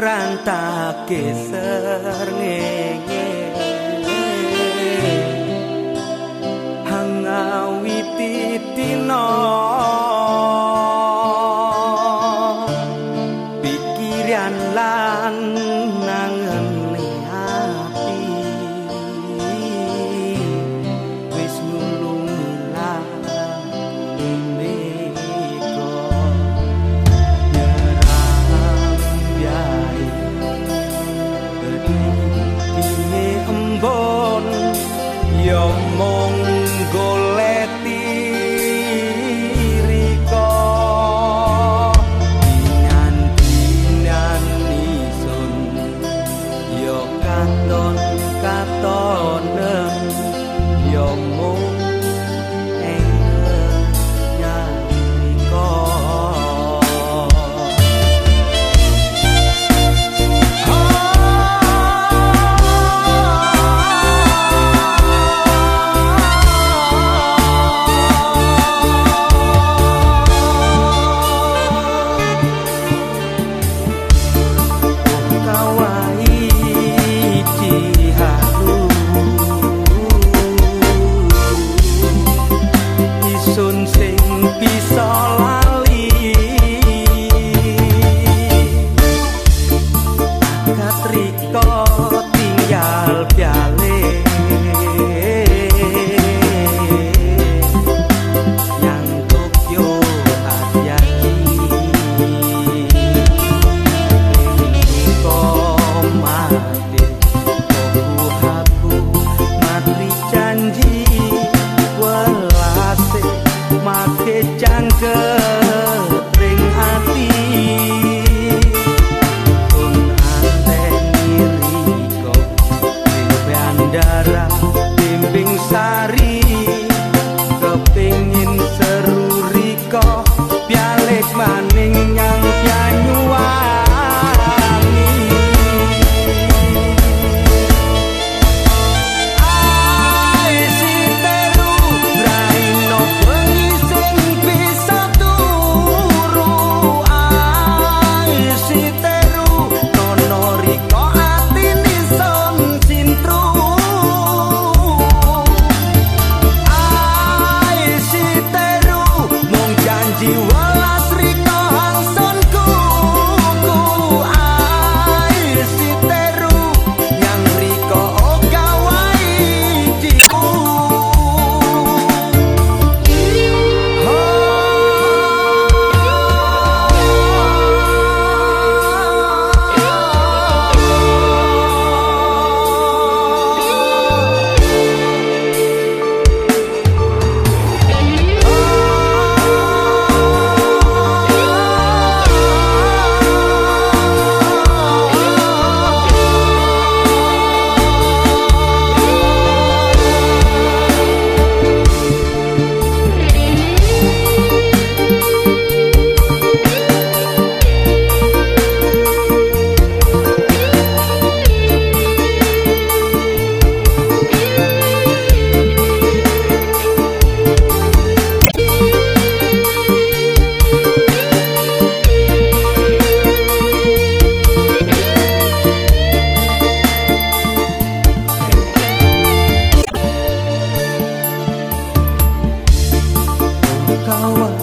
rantake serngenge 我。